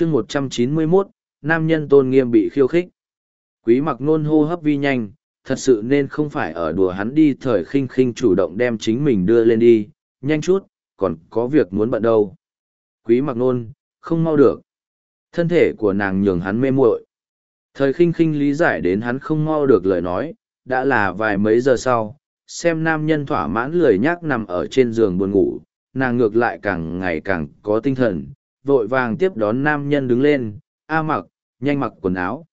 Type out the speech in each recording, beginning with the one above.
chương một trăm chín mươi 191, nam nhân tôn nghiêm bị khiêu khích. Quý mặc nôn hô hấp vi nhanh, thật sự nên không phải ở đùa hắn đi thời khinh khinh chủ động đem chính mình đưa lên đi, nhanh chút, còn có việc muốn bận đâu. Quý mặc nôn, không mau được. Thân thể của nàng nhường hắn mê muội. Thời khinh khinh lý giải đến hắn không mau được lời nói, đã là vài mấy giờ sau, xem nam nhân thỏa mãn lười nhác nằm ở trên giường buồn ngủ, nàng ngược lại càng ngày càng có tinh thần, vội vàng tiếp đón nam nhân đứng lên, a mặc, nhanh mặc quần áo.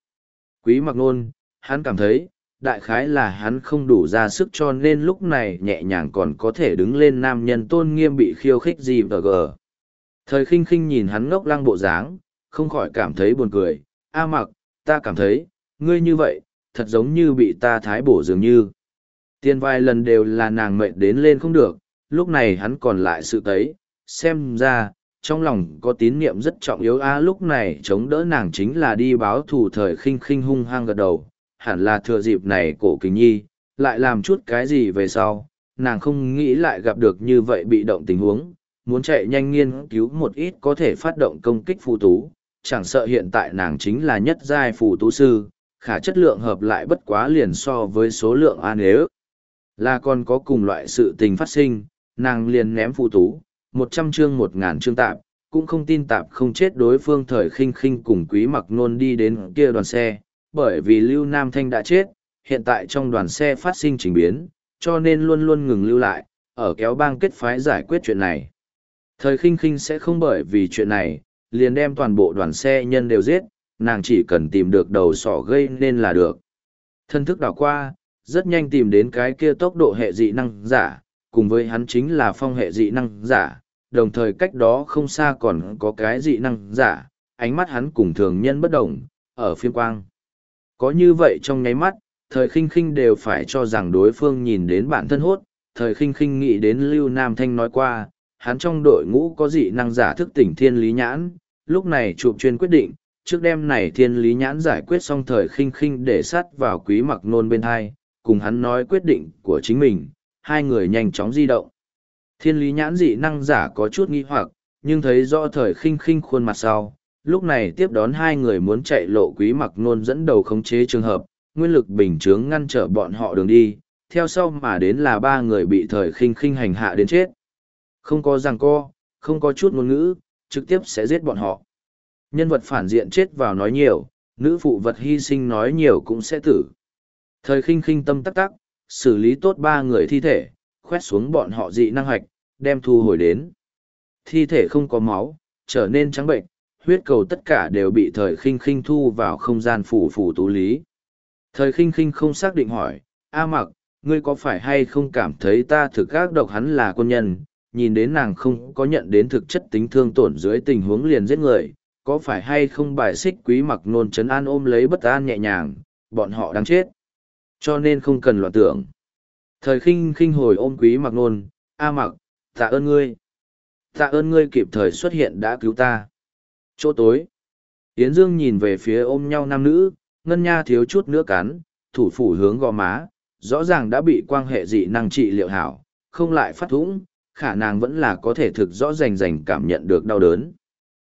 Quý mặc nôn, hắn cảm thấy, đại khái là hắn không đủ ra sức cho nên lúc này nhẹ nhàng còn có thể đứng lên nam nhân tôn nghiêm bị khiêu khích gì và gờ. Thời khinh khinh nhìn hắn ngốc lăng bộ dáng, không khỏi cảm thấy buồn cười, a mặc, ta cảm thấy, ngươi như vậy, thật giống như bị ta thái bổ dường như. Tiên vài lần đều là nàng mệnh đến lên không được, lúc này hắn còn lại sự tấy, xem ra, trong lòng có tín niệm rất trọng yếu. A lúc này chống đỡ nàng chính là đi báo thù thời khinh khinh hung hăng gật đầu, hẳn là thừa dịp này cổ kính nhi, lại làm chút cái gì về sau, nàng không nghĩ lại gặp được như vậy bị động tình huống, muốn chạy nhanh nghiên cứu một ít có thể phát động công kích phù tú, chẳng sợ hiện tại nàng chính là nhất giai phù tú sư, khả chất lượng hợp lại bất quá liền so với số lượng an nếu. Là còn có cùng loại sự tình phát sinh, nàng liền ném phù tú, một trăm chương một ngàn chương tạp, cũng không tin tạp không chết đối phương thời khinh khinh cùng quý mặc nôn đi đến kia đoàn xe, bởi vì Lưu Nam Thanh đã chết, hiện tại trong đoàn xe phát sinh trình biến, cho nên luôn luôn ngừng lưu lại, ở kéo bang kết phái giải quyết chuyện này. Thời khinh khinh sẽ không bởi vì chuyện này, liền đem toàn bộ đoàn xe nhân đều giết, nàng chỉ cần tìm được đầu sỏ gây nên là được. Thân thức đảo qua, rất nhanh tìm đến cái kia tốc độ hệ dị năng giả, cùng với hắn chính là phong hệ dị năng giả, đồng thời cách đó không xa còn có cái dị năng giả, ánh mắt hắn cùng thường nhân bất đồng, ở phiên quang. Có như vậy trong nháy mắt, thời khinh khinh đều phải cho rằng đối phương nhìn đến bản thân hốt, thời khinh khinh nghĩ đến Lưu Nam Thanh nói qua, hắn trong đội ngũ có dị năng giả thức tỉnh thiên lý nhãn, lúc này chụp chuyên quyết định, trước đêm này thiên lý nhãn giải quyết xong thời khinh khinh để sát vào quý mặc nôn bên hai, cùng hắn nói quyết định của chính mình, hai người nhanh chóng di động. Thiên lý nhãn dị năng giả có chút nghi hoặc, nhưng thấy rõ thời khinh khinh khuôn mặt sau, lúc này tiếp đón hai người muốn chạy lộ quý mặc nôn dẫn đầu khống chế trường hợp, nguyên lực bình chướng ngăn trở bọn họ đường đi, theo sau mà đến là ba người bị thời khinh khinh hành hạ đến chết. Không có ràng co, không có chút ngôn ngữ, trực tiếp sẽ giết bọn họ. Nhân vật phản diện chết vào nói nhiều, nữ phụ vật hy sinh nói nhiều cũng sẽ tử. Thời khinh khinh tâm tắc tắc, xử lý tốt ba người thi thể, khoét xuống bọn họ dị năng hoạch, đem thu hồi đến. Thi thể không có máu, trở nên trắng bệnh, huyết cầu tất cả đều bị thời khinh khinh thu vào không gian phủ phủ tú lý. Thời khinh khinh không xác định hỏi, A mặc, ngươi có phải hay không cảm thấy ta thực ác độc hắn là quân nhân, nhìn đến nàng không có nhận đến thực chất tính thương tổn dưới tình huống liền giết người, có phải hay không bài xích quý mặc nôn chấn an ôm lấy bất an nhẹ nhàng, bọn họ đang chết. Cho nên không cần loạn tưởng. Thời khinh khinh hồi ôm quý mặc nôn, A mặc, tạ ơn ngươi. Tạ ơn ngươi kịp thời xuất hiện đã cứu ta. Chỗ tối. Yến Dương nhìn về phía ôm nhau nam nữ, ngân nha thiếu chút nữa cắn, thủ phủ hướng gò má, rõ ràng đã bị quan hệ dị năng trị liệu hảo, không lại phát thủng, khả năng vẫn là có thể thực rõ rành rành cảm nhận được đau đớn.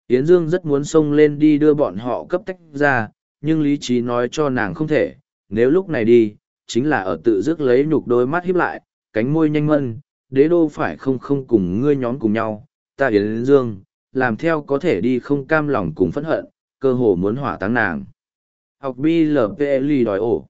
Yến Dương rất muốn xông lên đi đưa bọn họ cấp tách ra, nhưng lý trí nói cho nàng không thể, nếu lúc này đi, chính là ở tự dứt lấy nhục đôi mắt híp lại, cánh môi nhanh mân, đế đô phải không không cùng ngươi nhóm cùng nhau, ta Yến Dương, làm theo có thể đi không cam lòng cùng phẫn hận, cơ hồ muốn hỏa táng nàng. Học BLPLI đòi ổ.